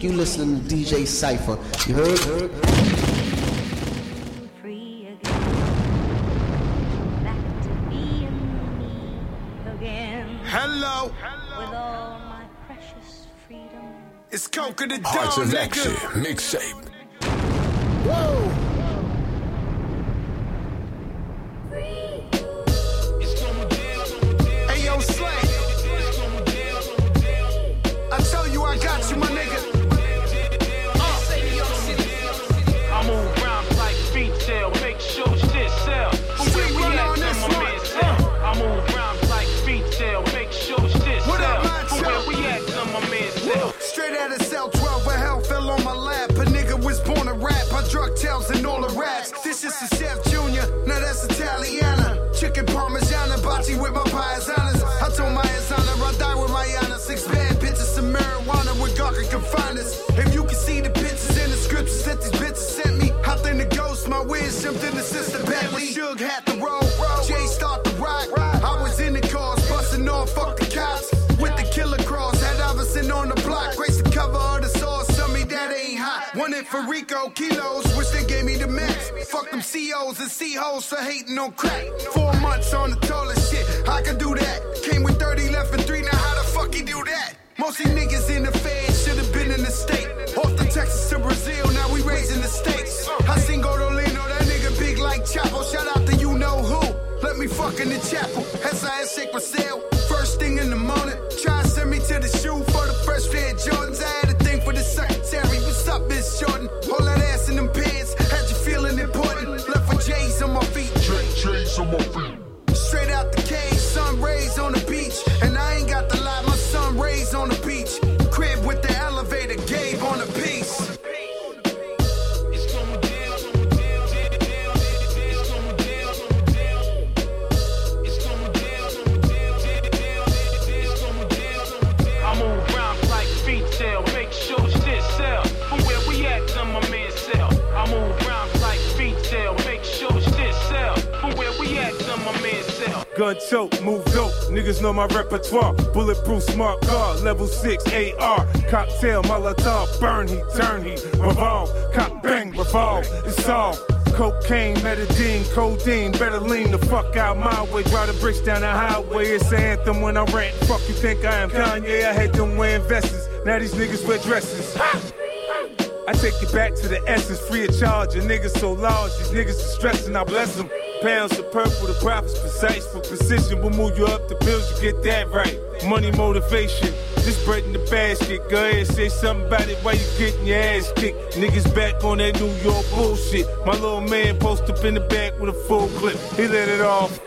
You listening to DJ Cypher. You heard? heard? free again. Back to being me again. Hello, With all my precious freedom. it's Coca the Hearts Dawn, of Action mixtape. In the system badly. Suge had the roll. Jay start the rock. I was in the cars, busting off, fuck the cops. With the killer cross, had Iverson on the block. Grace the cover of the sauce, tell me that ain't hot. It for Rico, kilos, wish they gave me the max. Fuck them COs and C-hoes for hating on crack. Four months on the tallest shit, I can do that. Came with 30 left and three, now how the fuck he do that? Most these niggas in the feds should have been in the state. Off the Texas to Brazil, now we raising the stakes. I seen fuck in the chapel. SAS shake my sail. First thing in the morning. Try to send me to the shoe for the first pair of Jordans. I had a thing for the secretary. What's up, Miss Jordan? All that ass in them pants. Had you feeling important. Left with J's on my feet. Straight Gun choke, move dope. Niggas know my repertoire. Bulletproof smart car, level 6 AR. Cocktail, Molotov, burn he, turn he. revolve. Cock bang, revolve. It's all. Cocaine, metadine, codeine. Better lean the fuck out my way. Drive the bricks down the highway. It's an anthem when I rant. Fuck you think I am Kanye? I had them wearing vests. Now these niggas wear dresses. I take you back to the essence, free of charge. A niggas so large, these niggas are stressing, I bless them. Pounds of purple, the profits precise for precision. We'll move you up the bills, you get that right. Money motivation, this bread in the basket. Go ahead, say something about it while you getting your ass kicked. Niggas back on that New York bullshit. My little man post up in the back with a full clip. He let it off.